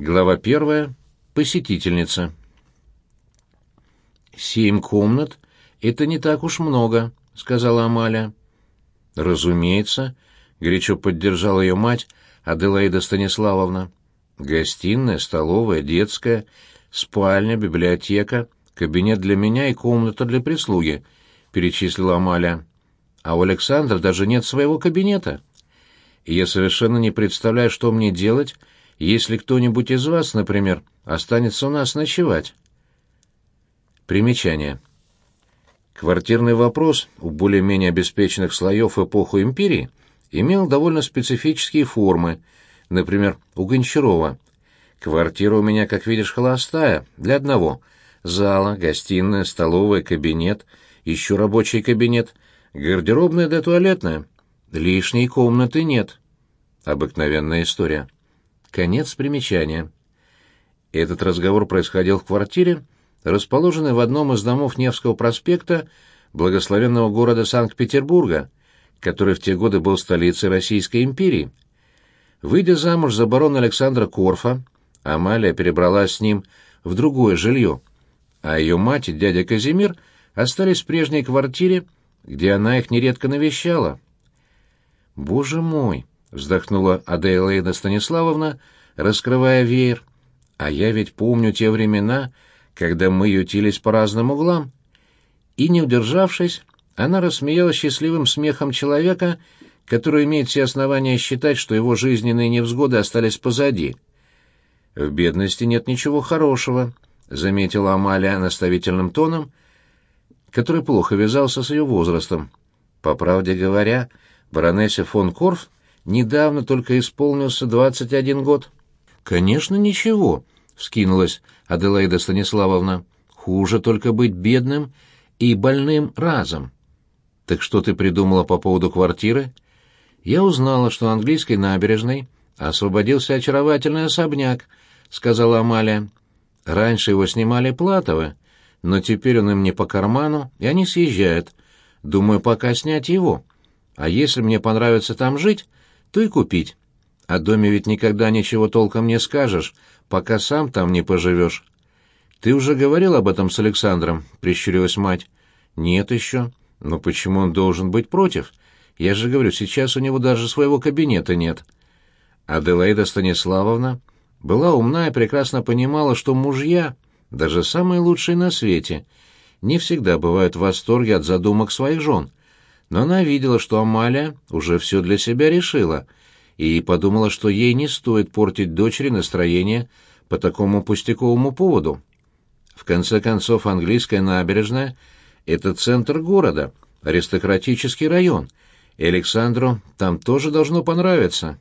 Глава первая. Посетительница. «Семь комнат — это не так уж много», — сказала Амаля. «Разумеется», — горячо поддержала ее мать Аделаида Станиславовна. «Гостиная, столовая, детская, спальня, библиотека, кабинет для меня и комната для прислуги», — перечислила Амаля. «А у Александра даже нет своего кабинета. И я совершенно не представляю, что мне делать, если кто-нибудь из вас, например, останется у нас ночевать». Примечание. Квартирный вопрос у более-менее обеспеченных слоев эпоху империи имел довольно специфические формы, например, у Гончарова. «Квартира у меня, как видишь, холостая, для одного. Зала, гостиная, столовая, кабинет, еще рабочий кабинет, гардеробная да туалетная. Лишней комнаты нет». Обыкновенная история. Конец примечания. Этот разговор происходил в квартире, расположенной в одном из домов Невского проспекта благословенного города Санкт-Петербурга, который в те годы был столицей Российской империи. Выйдя замуж за барона Александра Корфа, Амалия перебралась с ним в другое жилье, а ее мать и дядя Казимир остались в прежней квартире, где она их нередко навещала. «Боже мой!» — вздохнула Аделаида Станиславовна, раскрывая веер. «А я ведь помню те времена, когда мы ютились по разным углам». И, не удержавшись, она рассмеялась счастливым смехом человека, который имеет все основания считать, что его жизненные невзгоды остались позади. «В бедности нет ничего хорошего», — заметила Амалия наставительным тоном, который плохо вязался с ее возрастом. По правде говоря, баронессе фон Корф недавно только исполнился двадцать один год. «Конечно, ничего», — вскинулась Аделаида Станиславовна. «Хуже только быть бедным и больным разом». «Так что ты придумала по поводу квартиры?» «Я узнала, что английской набережной освободился очаровательный особняк», — сказала Амалия. «Раньше его снимали Платовы, но теперь он им не по карману, и они съезжают. Думаю, пока снять его. А если мне понравится там жить, то и купить. О доме ведь никогда ничего толком не скажешь, пока сам там не поживешь. Ты уже говорил об этом с Александром, прищурилась мать. Нет еще. Но почему он должен быть против? Я же говорю, сейчас у него даже своего кабинета нет. Аделаида Станиславовна была умна и прекрасно понимала, что мужья, даже самые лучшие на свете, не всегда бывают в восторге от задумок своих жен но она видела, что Амалия уже все для себя решила, и подумала, что ей не стоит портить дочери настроение по такому пустяковому поводу. В конце концов, английская набережная — это центр города, аристократический район, и Александру там тоже должно понравиться.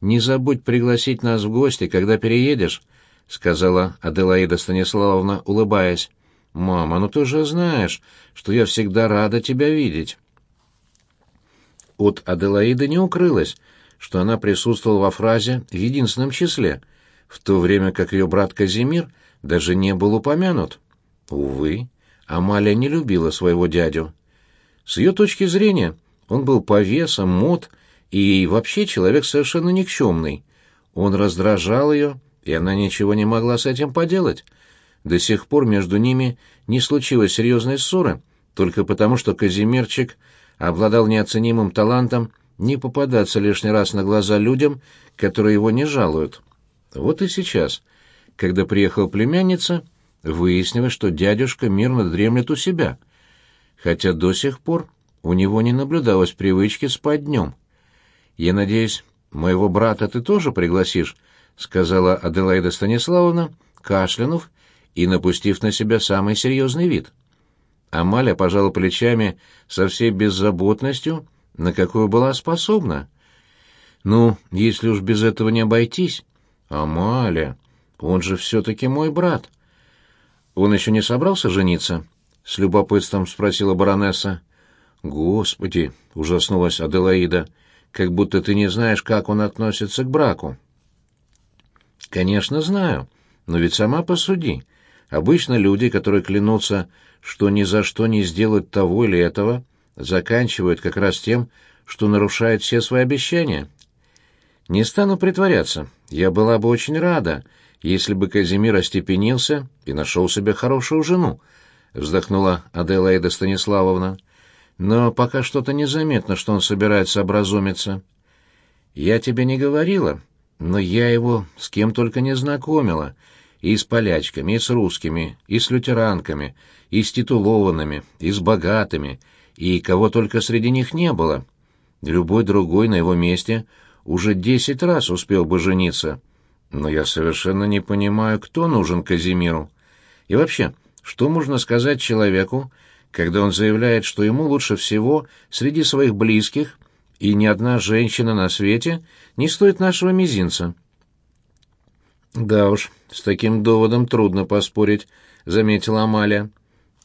«Не забудь пригласить нас в гости, когда переедешь», — сказала Аделаида Станиславовна, улыбаясь. «Мама, ну ты же знаешь, что я всегда рада тебя видеть». От Аделаиды не укрылось, что она присутствовала во фразе в единственном числе, в то время как ее брат Казимир даже не был упомянут. Увы, Амалия не любила своего дядю. С ее точки зрения он был повесом, мод и вообще человек совершенно никчемный. Он раздражал ее, и она ничего не могла с этим поделать. До сих пор между ними не случилось серьезной ссоры, только потому что Казимирчик обладал неоценимым талантом не попадаться лишний раз на глаза людям, которые его не жалуют. Вот и сейчас, когда приехала племянница, выяснилось, что дядюшка мирно дремлет у себя, хотя до сих пор у него не наблюдалось привычки спать днем. «Я надеюсь, моего брата ты тоже пригласишь?» — сказала Аделаида Станиславовна, кашлянув и напустив на себя самый серьезный вид. Амаля пожала плечами со всей беззаботностью, на какую была способна. «Ну, если уж без этого не обойтись...» «Амаля, он же все-таки мой брат». «Он еще не собрался жениться?» — с любопытством спросила баронесса. «Господи!» — ужаснулась Аделаида. «Как будто ты не знаешь, как он относится к браку». «Конечно, знаю. Но ведь сама посуди. Обычно люди, которые клянутся, что ни за что не сделают того или этого, заканчивают как раз тем, что нарушают все свои обещания. Не стану притворяться. я была бы очень рада, если бы Казимир остепенился и нашел себе хорошую жену, — вздохнула Аделаида Станиславовна. Но пока что-то незаметно, что он собирается образумиться. Я тебе не говорила, но я его с кем только не знакомила, и с полячками, и с русскими, и с лютеранками, и с титулованными, и с богатыми, и кого только среди них не было. Любой другой на его месте уже десять раз успел бы жениться. Но я совершенно не понимаю, кто нужен Казимиру. И вообще, что можно сказать человеку, когда он заявляет, что ему лучше всего среди своих близких, и ни одна женщина на свете не стоит нашего мизинца? «Да уж, с таким доводом трудно поспорить», — заметила Амалия.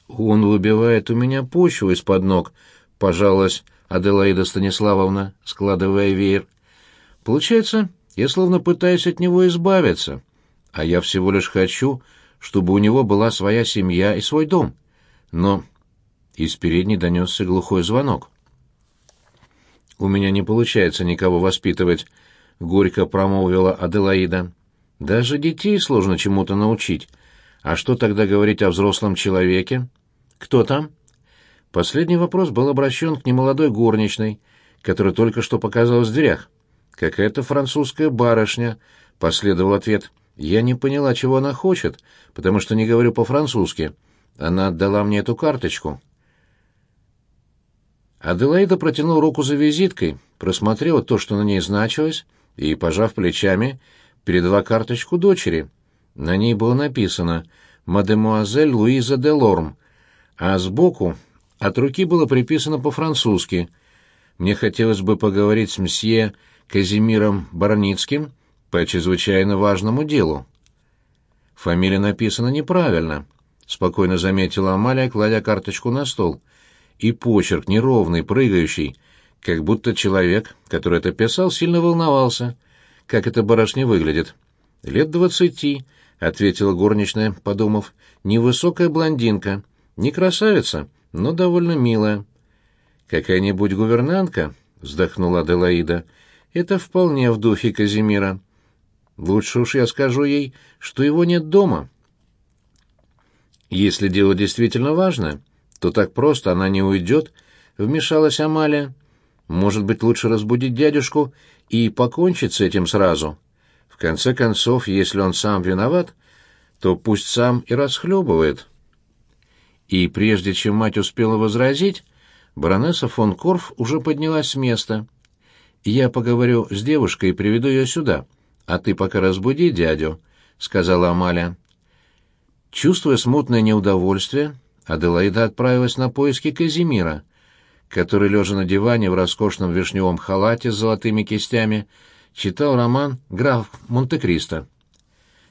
«Он выбивает у меня почву из-под ног», — пожаловалась Аделаида Станиславовна, складывая веер. «Получается, я словно пытаюсь от него избавиться, а я всего лишь хочу, чтобы у него была своя семья и свой дом. Но...» Из передней донесся глухой звонок. «У меня не получается никого воспитывать», — горько промолвила Аделаида. Даже детей сложно чему-то научить. А что тогда говорить о взрослом человеке? Кто там? Последний вопрос был обращен к немолодой горничной, которая только что показалась в дверях. Какая-то французская барышня, последовал ответ. Я не поняла, чего она хочет, потому что не говорю по-французски. Она отдала мне эту карточку. Аделаида протянула руку за визиткой, просмотрела то, что на ней значилось, и, пожав плечами, передала карточку дочери. На ней было написано «Мадемуазель Луиза де Лорм», а сбоку от руки было приписано по-французски «Мне хотелось бы поговорить с мсье Казимиром Барницким по чрезвычайно важному делу». «Фамилия написана неправильно», — спокойно заметила Амалия, кладя карточку на стол. «И почерк неровный, прыгающий, как будто человек, который это писал, сильно волновался» как эта барышня выглядит?» «Лет двадцати», — ответила горничная, подумав. «Невысокая блондинка. Не красавица, но довольно милая». «Какая-нибудь гувернантка?» — вздохнула Аделаида. «Это вполне в духе Казимира. Лучше уж я скажу ей, что его нет дома». «Если дело действительно важное, то так просто она не уйдет», — вмешалась Амалия. «Может быть, лучше разбудить дядюшку и покончить с этим сразу. В конце концов, если он сам виноват, то пусть сам и расхлебывает. И прежде чем мать успела возразить, баронесса фон Корф уже поднялась с места. «Я поговорю с девушкой и приведу ее сюда, а ты пока разбуди дядю», — сказала Амалия. Чувствуя смутное неудовольствие, Аделаида отправилась на поиски Казимира — который, лежа на диване в роскошном вишневом халате с золотыми кистями, читал роман «Граф Монте-Кристо».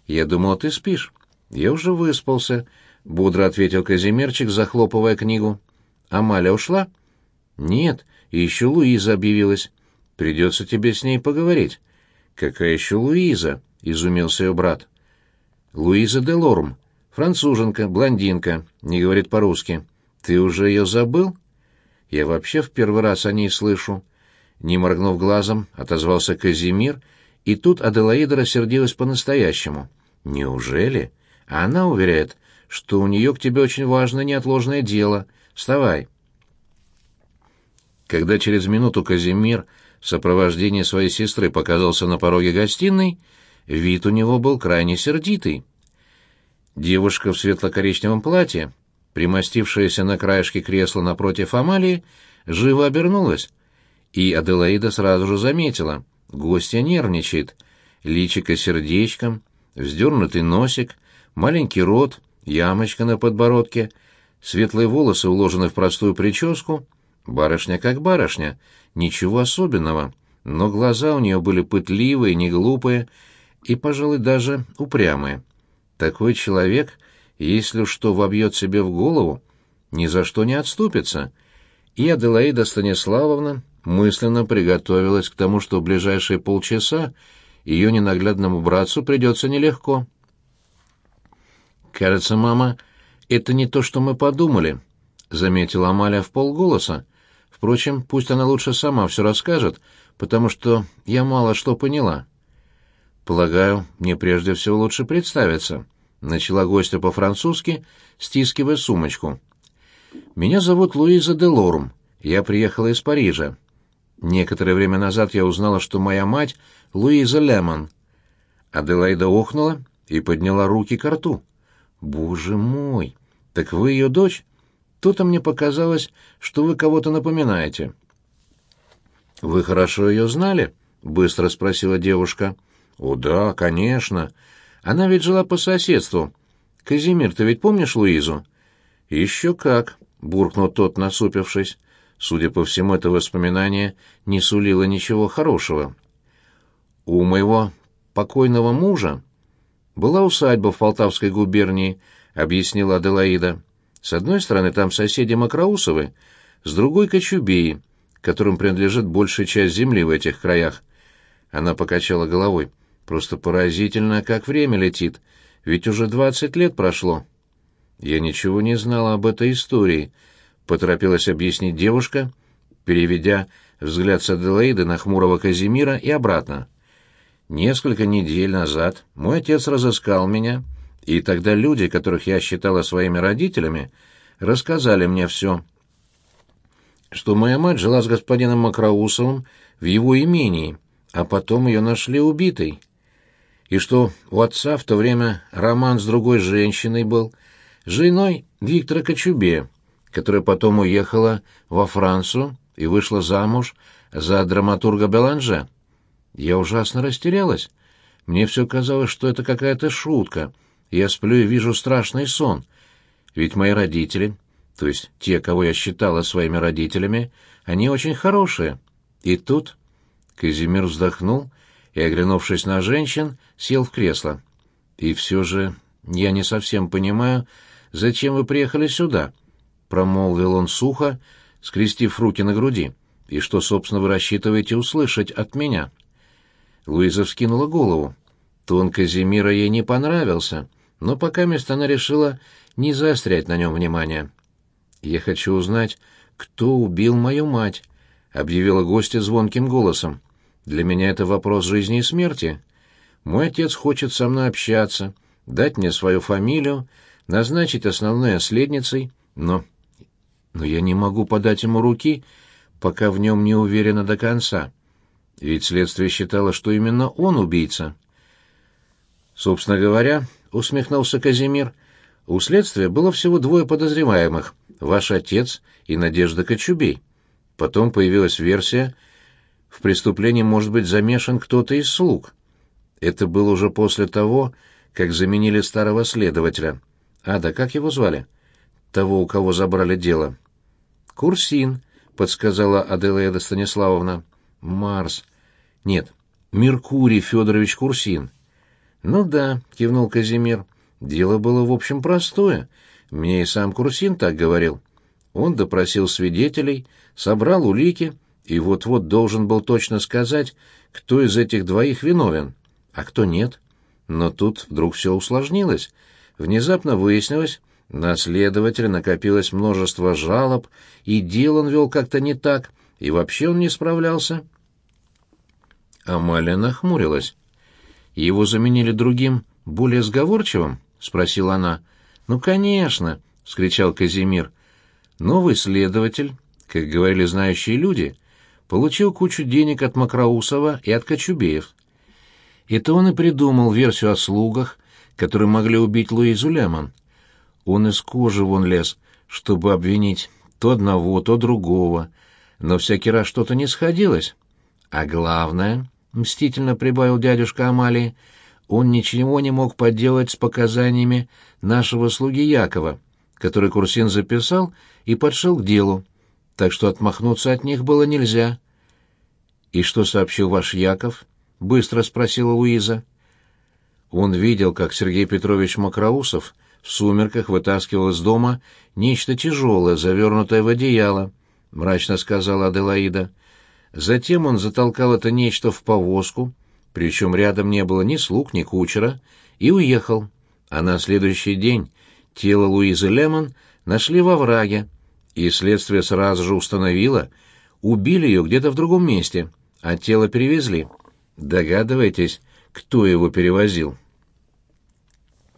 «Я думал, ты спишь». «Я уже выспался», — бодро ответил Казимирчик, захлопывая книгу. «Амаля ушла?» «Нет, и еще Луиза объявилась. Придется тебе с ней поговорить». «Какая еще Луиза?» — изумился ее брат. «Луиза де Лорм. Француженка, блондинка, не говорит по-русски. Ты уже ее забыл?» Я вообще в первый раз о ней слышу. Не моргнув глазом, отозвался Казимир, и тут Аделаида рассердилась по-настоящему. Неужели? А она уверяет, что у нее к тебе очень важное неотложное дело. Вставай. Когда через минуту Казимир в сопровождении своей сестры показался на пороге гостиной, вид у него был крайне сердитый. Девушка в светло-коричневом платье примостившаяся на краешке кресла напротив Амалии, живо обернулась. И Аделаида сразу же заметила. Гостья нервничает. Личико сердечком, вздернутый носик, маленький рот, ямочка на подбородке, светлые волосы уложены в простую прическу. Барышня как барышня, ничего особенного, но глаза у нее были пытливые, неглупые и, пожалуй, даже упрямые. Такой человек если что вобьет себе в голову, ни за что не отступится. И Аделаида Станиславовна мысленно приготовилась к тому, что в ближайшие полчаса ее ненаглядному братцу придется нелегко. «Кажется, мама, это не то, что мы подумали», — заметила Амалия в полголоса. «Впрочем, пусть она лучше сама все расскажет, потому что я мало что поняла». Полагаю, мне прежде всего лучше представиться. Начала гостья по-французски, стискивая сумочку. Меня зовут Луиза де Лорм. Я приехала из Парижа. Некоторое время назад я узнала, что моя мать — Луиза Лемон. Аделаида охнула и подняла руки к рту. «Боже мой! Так вы ее дочь? То-то мне показалось, что вы кого-то напоминаете». «Вы хорошо ее знали?» — быстро спросила девушка. «О да, конечно. Она ведь жила по соседству. Казимир, ты ведь помнишь Луизу?» «Еще как», — буркнул тот, насупившись. Судя по всему, это воспоминание не сулило ничего хорошего. «У моего покойного мужа была усадьба в Полтавской губернии», — объяснила Аделаида. «С одной стороны, там соседи Макроусовы, с другой — Кочубеи, которым принадлежит большая часть земли в этих краях». Она покачала головой. «Просто поразительно, как время летит, ведь уже двадцать лет прошло». «Я ничего не знала об этой истории», — поторопилась объяснить девушка, переведя взгляд с Аделаиды на хмурого Казимира и обратно. «Несколько недель назад мой отец разыскал меня, и тогда люди, которых я считала своими родителями, рассказали мне все. Что моя мать жила с господином Макроусовым в его имении, а потом ее нашли убитой. И что у отца в то время роман с другой женщиной был, женой Виктора Кочубе, которая потом уехала во Францию и вышла замуж за драматурга Беланже. Я ужасно растерялась. Мне все казалось, что это какая-то шутка. Я сплю и вижу страшный сон. Ведь мои родители, то есть те, кого я считала своими родителями, они очень хорошие. И тут Казимир вздохнул и, оглянувшись на женщин, сел в кресло. «И все же я не совсем понимаю, зачем вы приехали сюда?» — промолвил он сухо, скрестив руки на груди. «И что, собственно, вы рассчитываете услышать от меня?» Луиза вскинула голову. Тон Казимира ей не понравился, но пока место она решила не заострять на нем внимание. «Я хочу узнать, кто убил мою мать», — объявила гостья звонким голосом. «Для меня это вопрос жизни и смерти. Мой отец хочет со мной общаться, дать мне свою фамилию, назначить основной наследницей, но... Но я не могу подать ему руки, пока в нем не уверена до конца. Ведь следствие считало, что именно он убийца. Собственно говоря, усмехнулся Казимир, у следствия было всего двое подозреваемых — ваш отец и Надежда Кочубей. Потом появилась версия, в преступлении может быть замешан кто-то из слуг. Это было уже после того, как заменили старого следователя. А, да как его звали? Того, у кого забрали дело. Курсин, подсказала Аделаида Станиславовна. Марс. Нет, Меркурий Федорович Курсин. Ну да, кивнул Казимир. Дело было, в общем, простое. Мне и сам Курсин так говорил. Он допросил свидетелей, собрал улики и вот-вот должен был точно сказать, кто из этих двоих виновен, а кто нет. Но тут вдруг все усложнилось. Внезапно выяснилось, на следователя накопилось множество жалоб, и дело он вел как-то не так, и вообще он не справлялся. Амалия нахмурилась. «Его заменили другим, более сговорчивым?» — спросила она. «Ну, конечно!» — вскричал Казимир. «Новый следователь, как говорили знающие люди, получил кучу денег от Макроусова и от Кочубеев. Это он и придумал версию о слугах, которые могли убить Луизу Лемон. Он из кожи вон лез, чтобы обвинить то одного, то другого, но всякий раз что-то не сходилось. А главное, — мстительно прибавил дядюшка Амалии, — он ничего не мог поделать с показаниями нашего слуги Якова, который Курсин записал и подшил к делу, так что отмахнуться от них было нельзя. — И что сообщил ваш Яков? — быстро спросила Луиза. Он видел, как Сергей Петрович Макроусов — в сумерках вытаскивал из дома нечто тяжелое, завернутое в одеяло, — мрачно сказала Аделаида. Затем он затолкал это нечто в повозку, причем рядом не было ни слуг, ни кучера, и уехал. А на следующий день тело Луизы Лемон нашли во враге, и следствие сразу же установило, убили ее где-то в другом месте, а тело перевезли. Догадываетесь, кто его перевозил.